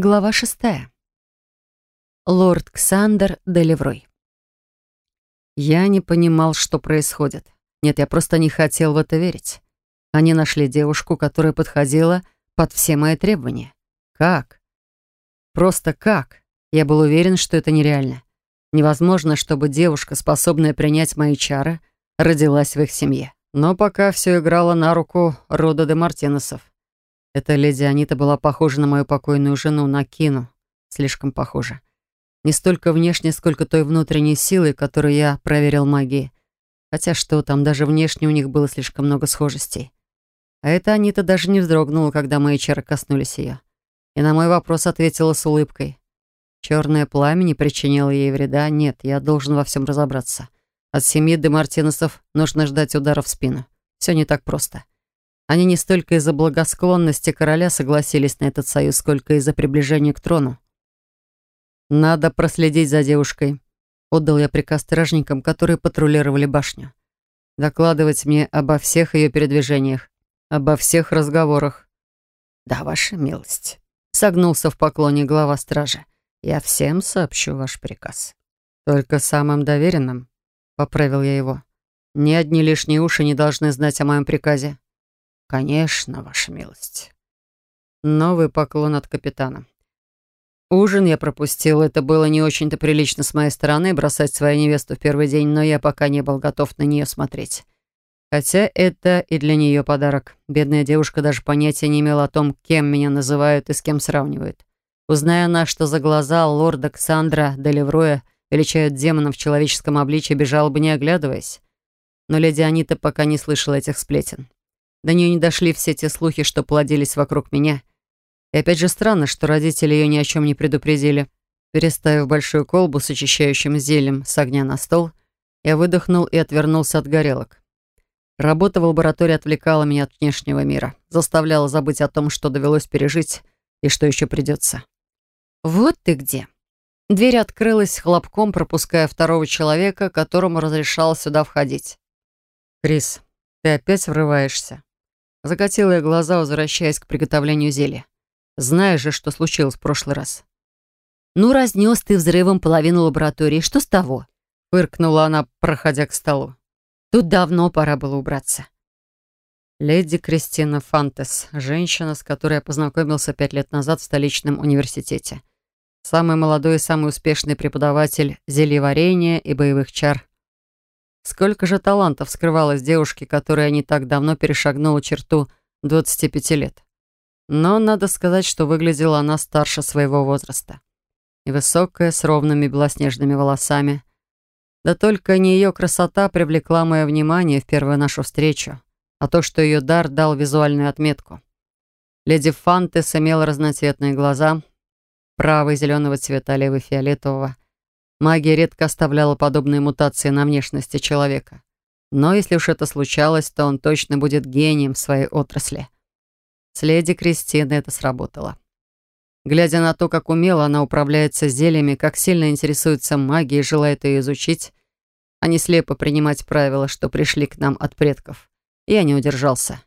Глава шестая. Лорд Ксандер де Леврой. Я не понимал, что происходит. Нет, я просто не хотел в это верить. Они нашли девушку, которая подходила под все мои требования. Как? Просто как? Я был уверен, что это нереально. Невозможно, чтобы девушка, способная принять мои чары, родилась в их семье. Но пока все играло на руку рода де Мартинесов. Эта леди Анита была похожа на мою покойную жену, на Кину. Слишком похожа. Не столько внешне, сколько той внутренней силой, которую я проверил магией. Хотя что там, даже внешне у них было слишком много схожестей. А эта Анита даже не вздрогнула, когда мои чары коснулись ее. И на мой вопрос ответила с улыбкой. Черное пламя не причинило ей вреда. Нет, я должен во всем разобраться. От семьи Демартиносов нужно ждать удара в спину. Все не так просто. Они не столько из-за благосклонности короля согласились на этот союз, сколько из-за приближения к трону. «Надо проследить за девушкой», — отдал я приказ стражникам, которые патрулировали башню. «Докладывать мне обо всех ее передвижениях, обо всех разговорах». «Да, ваша милость», — согнулся в поклоне глава стражи. «Я всем сообщу ваш приказ». «Только самым доверенным», — поправил я его. «Ни одни лишние уши не должны знать о моем приказе». «Конечно, ваша милость». Новый поклон от капитана. Ужин я пропустил. Это было не очень-то прилично с моей стороны бросать свою невесту в первый день, но я пока не был готов на нее смотреть. Хотя это и для нее подарок. Бедная девушка даже понятия не имела о том, кем меня называют и с кем сравнивают. Узная она, что за глаза лорда Ксандра де Левроя величают демоном в человеческом обличье, бежала бы не оглядываясь. Но леди Анита пока не слышала этих сплетен. До нее не дошли все те слухи, что плодились вокруг меня. И опять же странно, что родители ее ни о чем не предупредили. Переставив большую колбу с очищающим зелем с огня на стол, я выдохнул и отвернулся от горелок. Работа в лаборатории отвлекала меня от внешнего мира, заставляла забыть о том, что довелось пережить и что еще придется. «Вот ты где!» Дверь открылась хлопком, пропуская второго человека, которому разрешал сюда входить. «Крис, ты опять врываешься?» Закатила я глаза, возвращаясь к приготовлению зелья. Знаешь же, что случилось в прошлый раз. «Ну, разнес ты взрывом половину лаборатории. Что с того?» Фыркнула она, проходя к столу. «Тут давно пора было убраться». Леди Кристина Фантес, женщина, с которой я познакомился пять лет назад в столичном университете. Самый молодой и самый успешный преподаватель зельеварения и боевых чар Сколько же талантов скрывалось девушке, которая не так давно перешагнула черту 25 лет. Но надо сказать, что выглядела она старше своего возраста. Высокая, с ровными белоснежными волосами. Да только не ее красота привлекла мое внимание в первую нашу встречу, а то, что ее дар дал визуальную отметку. Леди Фантес имела разноцветные глаза, правый зеленого цвета, левый фиолетового. Магия редко оставляла подобные мутации на внешности человека. Но если уж это случалось, то он точно будет гением в своей отрасли. С леди Кристины это сработало. Глядя на то, как умело она управляется с зельями, как сильно интересуется магией и желает ее изучить, а не слепо принимать правила, что пришли к нам от предков, я не удержался.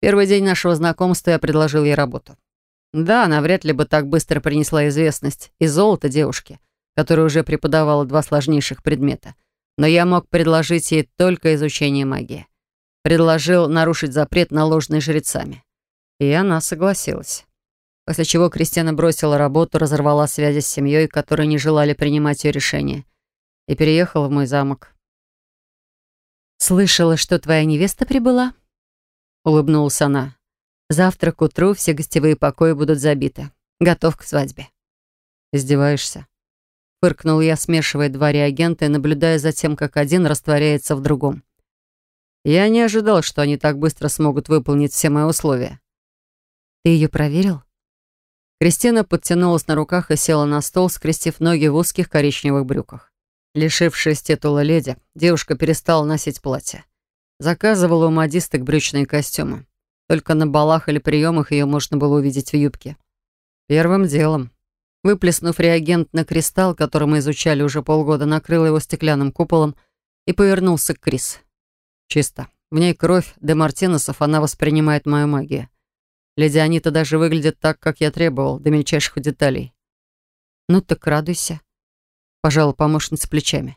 Первый день нашего знакомства я предложил ей работу. Да, она вряд ли бы так быстро принесла известность и золото девушке, которая уже преподавала два сложнейших предмета, но я мог предложить ей только изучение магии. Предложил нарушить запрет, на наложенный жрецами. И она согласилась. После чего Кристина бросила работу, разорвала связи с семьей, которые не желали принимать ее решение, и переехала в мой замок. «Слышала, что твоя невеста прибыла?» — улыбнулась она. «Завтра к утру все гостевые покои будут забиты. Готов к свадьбе». «Издеваешься?» Фыркнул я, смешивая два реагента и наблюдая за тем, как один растворяется в другом. Я не ожидал, что они так быстро смогут выполнить все мои условия. Ты ее проверил? Кристина подтянулась на руках и села на стол, скрестив ноги в узких коричневых брюках. Лишившись титула леди, девушка перестала носить платье. Заказывала у модисток брючные костюмы. Только на балах или приемах ее можно было увидеть в юбке. Первым делом Выплеснув реагент на кристалл, который мы изучали уже полгода, накрыл его стеклянным куполом и повернулся к Крис. «Чисто. В ней кровь де Мартинесов, она воспринимает мою магию. Леди Анита даже выглядит так, как я требовал, до мельчайших деталей». «Ну так радуйся», — пожала помощница плечами.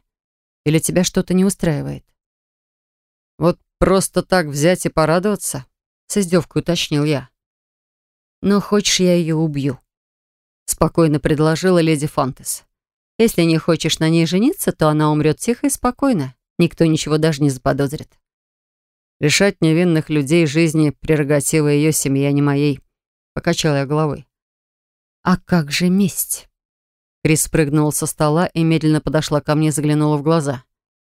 «Или тебя что-то не устраивает?» «Вот просто так взять и порадоваться?» — с издевкой уточнил я. «Но хочешь, я ее убью?» спокойно предложила леди Фонтес. «Если не хочешь на ней жениться, то она умрет тихо и спокойно. Никто ничего даже не заподозрит». «Лишать невинных людей жизни — прерогатива ее семьи, а не моей», — покачала я головой. «А как же месть?» Крис спрыгнула со стола и медленно подошла ко мне, заглянула в глаза.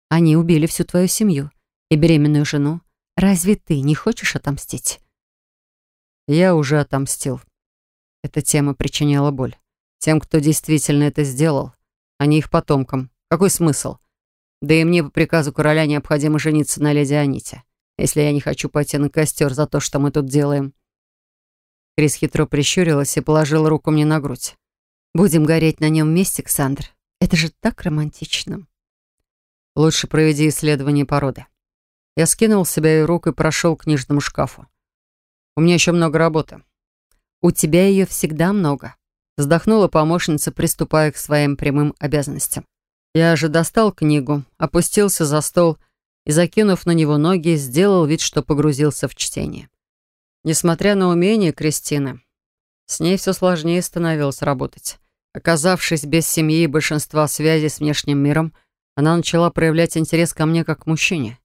«Они убили всю твою семью и беременную жену. Разве ты не хочешь отомстить?» «Я уже отомстил», эта тема причиняла боль. Тем, кто действительно это сделал, а не их потомкам. Какой смысл? Да и мне по приказу короля необходимо жениться на леди Аните, если я не хочу пойти на костер за то, что мы тут делаем. Крис хитро прищурилась и положила руку мне на грудь. «Будем гореть на нем вместе, Ксандр. Это же так романтично». «Лучше проведи исследование породы». Я скинул с себя ее рук и прошел к книжному шкафу. «У меня еще много работы». У тебя ее всегда много. Вздохнула помощница, приступая к своим прямым обязанностям. Я же достал книгу, опустился за стол и, закинув на него ноги, сделал вид, что погрузился в чтение. Несмотря на умение Кристины, с ней все сложнее становилось работать. Оказавшись без семьи и большинства связей с внешним миром, она начала проявлять интерес ко мне как к мужчине.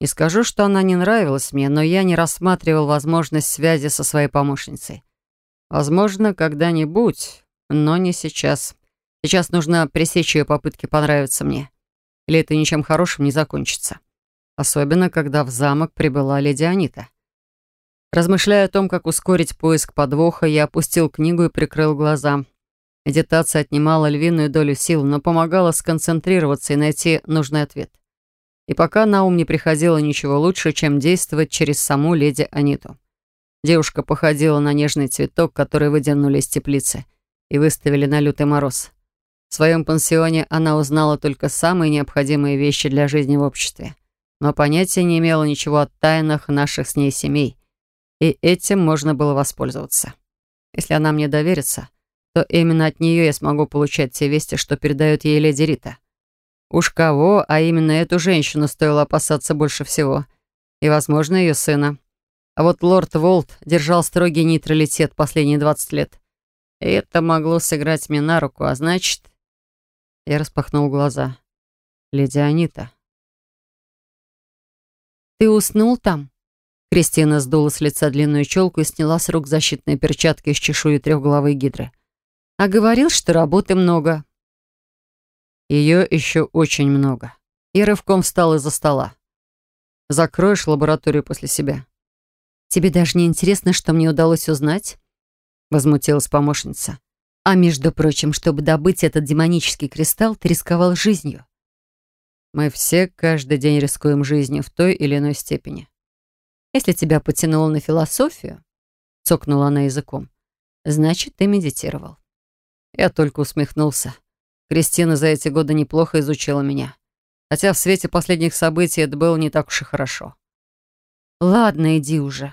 Не скажу, что она не нравилась мне, но я не рассматривал возможность связи со своей помощницей. Возможно, когда-нибудь, но не сейчас. Сейчас нужно пресечь ее попытки понравиться мне. Или это ничем хорошим не закончится. Особенно, когда в замок прибыла леди Анита. Размышляя о том, как ускорить поиск подвоха, я опустил книгу и прикрыл глаза. Медитация отнимала львиную долю сил, но помогала сконцентрироваться и найти нужный ответ. И пока на ум не приходило ничего лучше, чем действовать через саму леди Аниту. Девушка походила на нежный цветок, который выдернули из теплицы и выставили на лютый мороз. В своем пансионе она узнала только самые необходимые вещи для жизни в обществе, но понятия не имела ничего о тайнах наших с ней семей, и этим можно было воспользоваться. Если она мне доверится, то именно от нее я смогу получать те вести, что передает ей леди Рита. Уж кого, а именно эту женщину стоило опасаться больше всего. И, возможно, ее сына. А вот лорд Волт держал строгий нейтралитет последние 20 лет. И это могло сыграть мне на руку, а значит... Я распахнул глаза. Леди Анита. «Ты уснул там?» Кристина сдула с лица длинную челку и сняла с рук защитные перчатки из чешуи трехголовой гидры. «А говорил, что работы много». «Ее еще очень много». И рывком встал из-за стола. «Закроешь лабораторию после себя?» Тебе даже не интересно, что мне удалось узнать?» Возмутилась помощница. «А между прочим, чтобы добыть этот демонический кристалл, ты рисковал жизнью». «Мы все каждый день рискуем жизнью в той или иной степени». «Если тебя потянуло на философию», — цокнула она языком, — «значит, ты медитировал». Я только усмехнулся. Кристина за эти годы неплохо изучила меня. Хотя в свете последних событий это было не так уж и хорошо. «Ладно, иди уже»,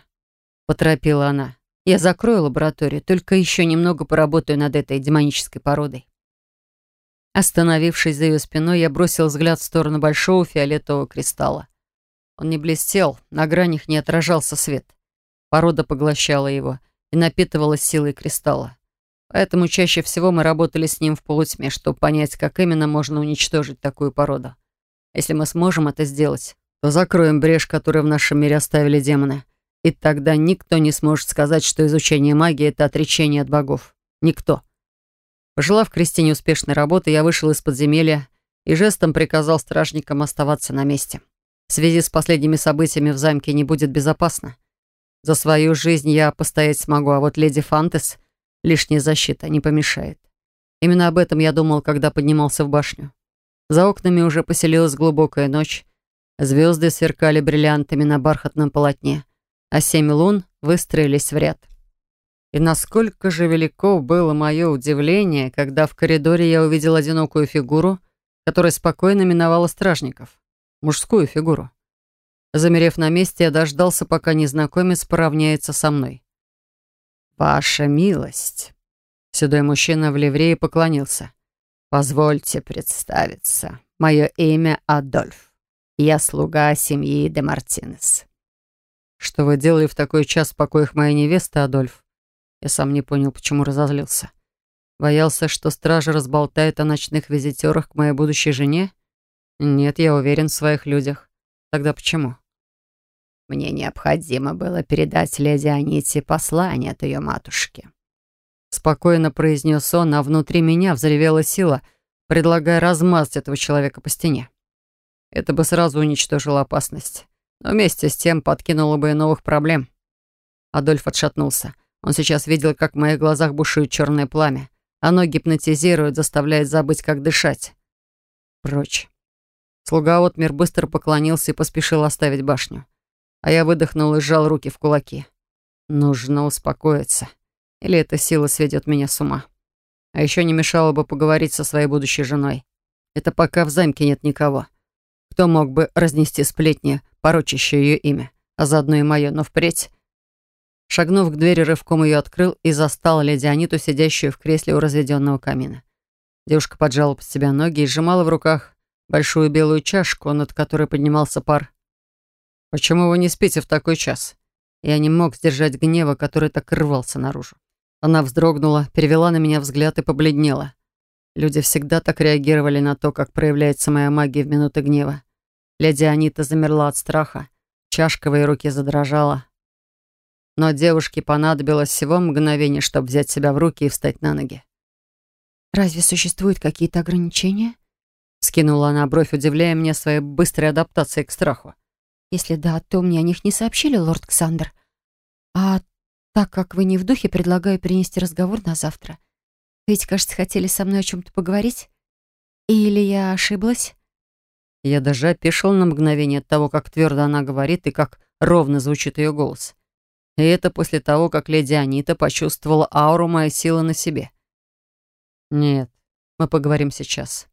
поторопила она. «Я закрою лабораторию, только еще немного поработаю над этой демонической породой». Остановившись за ее спиной, я бросил взгляд в сторону большого фиолетового кристалла. Он не блестел, на гранях не отражался свет. Порода поглощала его и напитывалась силой кристалла. Поэтому чаще всего мы работали с ним в полутьме, чтобы понять, как именно можно уничтожить такую породу. Если мы сможем это сделать, то закроем брешь, которую в нашем мире оставили демоны, и тогда никто не сможет сказать, что изучение магии — это отречение от богов. Никто. Пожелав Кристине успешной работы, я вышел из подземелья и жестом приказал стражникам оставаться на месте. В связи с последними событиями в замке не будет безопасно. За свою жизнь я постоять смогу, а вот леди Фантес лишняя защита не помешает. Именно об этом я думал, когда поднимался в башню. За окнами уже поселилась глубокая ночь. Звезды сверкали бриллиантами на бархатном полотне а семь лун выстроились в ряд. И насколько же велико было мое удивление, когда в коридоре я увидел одинокую фигуру, которая спокойно миновала стражников. Мужскую фигуру. Замерев на месте, я дождался, пока незнакомец поравняется со мной. «Ваша милость!» Седой мужчина в ливрее поклонился. «Позвольте представиться. Мое имя Адольф. Я слуга семьи де Мартинес. Что вы делали в такой час в покоях моей невесты, Адольф? Я сам не понял, почему разозлился. Боялся, что стража разболтает о ночных визитерах к моей будущей жене? Нет, я уверен в своих людях. Тогда почему? Мне необходимо было передать леди Аните послание от ее матушки. Спокойно произнес он, а внутри меня взревела сила, предлагая размазать этого человека по стене. Это бы сразу уничтожило опасность но вместе с тем подкинула бы и новых проблем. Адольф отшатнулся. Он сейчас видел, как в моих глазах бушует черное пламя. А Оно гипнотизирует, заставляет забыть, как дышать. Прочь. Слуга Отмир быстро поклонился и поспешил оставить башню. А я выдохнул и сжал руки в кулаки. Нужно успокоиться. Или эта сила сведет меня с ума. А еще не мешало бы поговорить со своей будущей женой. Это пока в замке нет никого. Кто мог бы разнести сплетни порочащее ее имя, а заодно и мое, но впредь. Шагнув к двери, рывком ее открыл и застал леди Аниту, сидящую в кресле у разведенного камина. Девушка поджала под себя ноги и сжимала в руках большую белую чашку, над которой поднимался пар. «Почему вы не спите в такой час?» Я не мог сдержать гнева, который так рвался наружу. Она вздрогнула, перевела на меня взгляд и побледнела. Люди всегда так реагировали на то, как проявляется моя магия в минуты гнева. Леди Анита замерла от страха. Чашка в ее руке задрожала. Но девушке понадобилось всего мгновение, чтобы взять себя в руки и встать на ноги. «Разве существуют какие-то ограничения?» Скинула она бровь, удивляя меня своей быстрой адаптацией к страху. «Если да, то мне о них не сообщили, лорд Ксандр. А так как вы не в духе, предлагаю перенести разговор на завтра. Ведь, кажется, хотели со мной о чем-то поговорить. Или я ошиблась?» Я даже опешил на мгновение от того, как твердо она говорит и как ровно звучит ее голос. И это после того, как леди Анита почувствовала ауру моей силы на себе. «Нет, мы поговорим сейчас»,